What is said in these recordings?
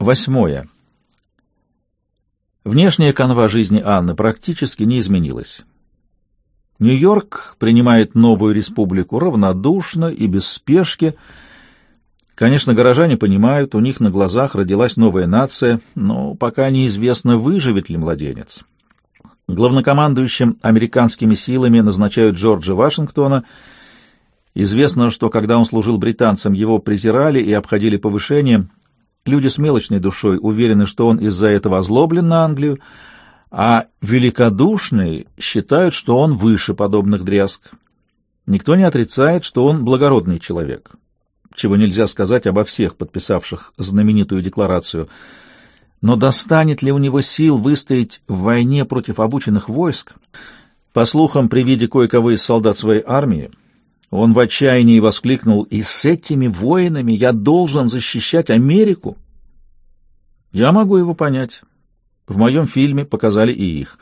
Восьмое. Внешняя канва жизни Анны практически не изменилась. Нью-Йорк принимает новую республику равнодушно и без спешки. Конечно, горожане понимают, у них на глазах родилась новая нация, но пока неизвестно, выживет ли младенец. Главнокомандующим американскими силами назначают Джорджа Вашингтона. Известно, что когда он служил британцам, его презирали и обходили повышением. Люди с мелочной душой уверены, что он из-за этого озлоблен на Англию, а великодушные считают, что он выше подобных дрязг. Никто не отрицает, что он благородный человек, чего нельзя сказать обо всех подписавших знаменитую декларацию. Но достанет ли у него сил выстоять в войне против обученных войск? По слухам, при виде кое-кого из солдат своей армии, он в отчаянии воскликнул, «И с этими воинами я должен защищать Америку?» Я могу его понять. В моем фильме показали и их.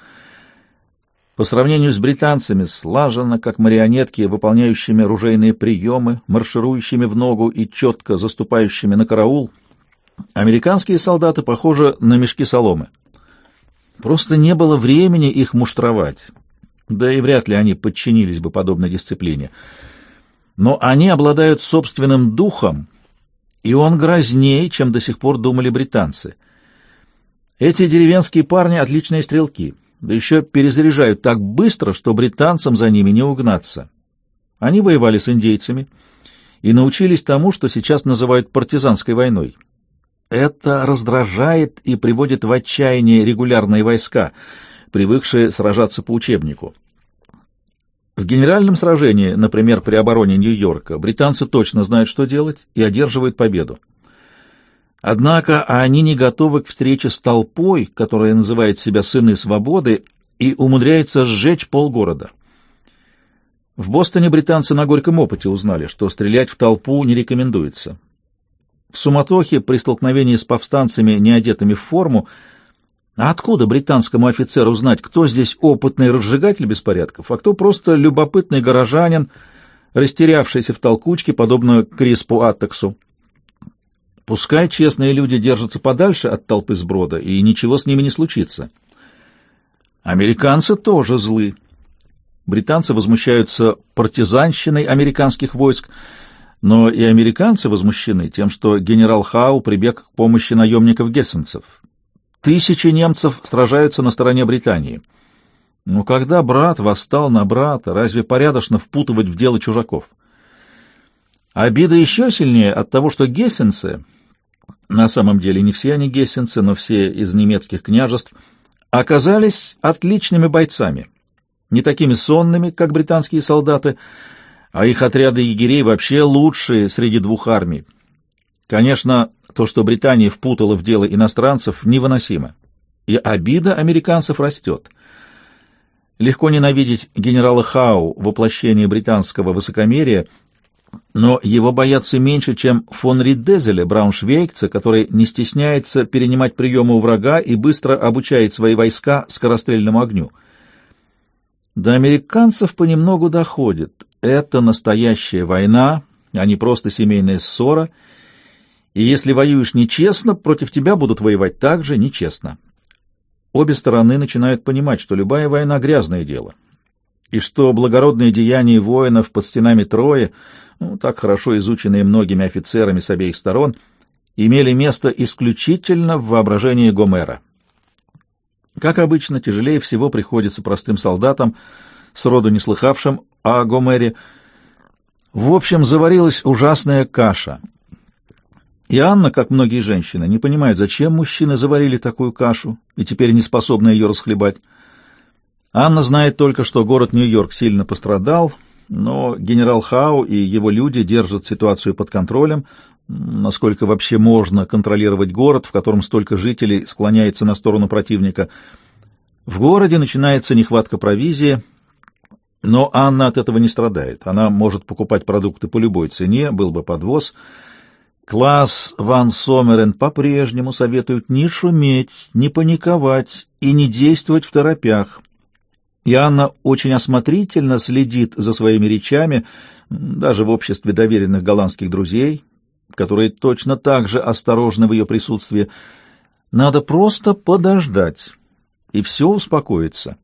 По сравнению с британцами, слаженно, как марионетки, выполняющими ружейные приемы, марширующими в ногу и четко заступающими на караул, американские солдаты похожи на мешки соломы. Просто не было времени их муштровать, да и вряд ли они подчинились бы подобной дисциплине. Но они обладают собственным духом, и он грознее, чем до сих пор думали британцы — эти деревенские парни — отличные стрелки, да еще перезаряжают так быстро, что британцам за ними не угнаться. Они воевали с индейцами и научились тому, что сейчас называют партизанской войной. Это раздражает и приводит в отчаяние регулярные войска, привыкшие сражаться по учебнику. В генеральном сражении, например, при обороне Нью-Йорка, британцы точно знают, что делать, и одерживают победу. Однако они не готовы к встрече с толпой, которая называет себя «сыны свободы», и умудряется сжечь полгорода. В Бостоне британцы на горьком опыте узнали, что стрелять в толпу не рекомендуется. В суматохе при столкновении с повстанцами, не одетыми в форму, а откуда британскому офицеру знать, кто здесь опытный разжигатель беспорядков, а кто просто любопытный горожанин, растерявшийся в толкучке, подобно Криспу Аттексу? Пускай честные люди держатся подальше от толпы сброда, и ничего с ними не случится. Американцы тоже злы. Британцы возмущаются партизанщиной американских войск, но и американцы возмущены тем, что генерал Хау прибег к помощи наемников-гессенцев. Тысячи немцев сражаются на стороне Британии. Но когда брат восстал на брата, разве порядочно впутывать в дело чужаков? Обида еще сильнее от того, что гессенцы на самом деле не все они гессенцы, но все из немецких княжеств, оказались отличными бойцами, не такими сонными, как британские солдаты, а их отряды егерей вообще лучшие среди двух армий. Конечно, то, что Британия впутала в дело иностранцев, невыносимо, и обида американцев растет. Легко ненавидеть генерала Хау, воплощение британского высокомерия — но его боятся меньше, чем фон Риддезеля, брауншвейгца, который не стесняется перенимать приемы у врага и быстро обучает свои войска скорострельному огню. До американцев понемногу доходит. Это настоящая война, а не просто семейная ссора, и если воюешь нечестно, против тебя будут воевать также нечестно. Обе стороны начинают понимать, что любая война — грязное дело, и что благородные деяния воинов под стенами Трои — ну, так хорошо изученные многими офицерами с обеих сторон, имели место исключительно в воображении Гомера. Как обычно, тяжелее всего приходится простым солдатам, сроду не слыхавшим о Гомере. В общем, заварилась ужасная каша. И Анна, как многие женщины, не понимает, зачем мужчины заварили такую кашу и теперь не способны ее расхлебать. Анна знает только, что город Нью-Йорк сильно пострадал — но генерал Хау и его люди держат ситуацию под контролем, насколько вообще можно контролировать город, в котором столько жителей склоняется на сторону противника. В городе начинается нехватка провизии, но Анна от этого не страдает. Она может покупать продукты по любой цене, был бы подвоз. Класс Ван Сомерен по-прежнему советуют не шуметь, не паниковать и не действовать в торопях и Анна очень осмотрительно следит за своими речами, даже в обществе доверенных голландских друзей, которые точно так же осторожны в ее присутствии. Надо просто подождать, и все успокоится.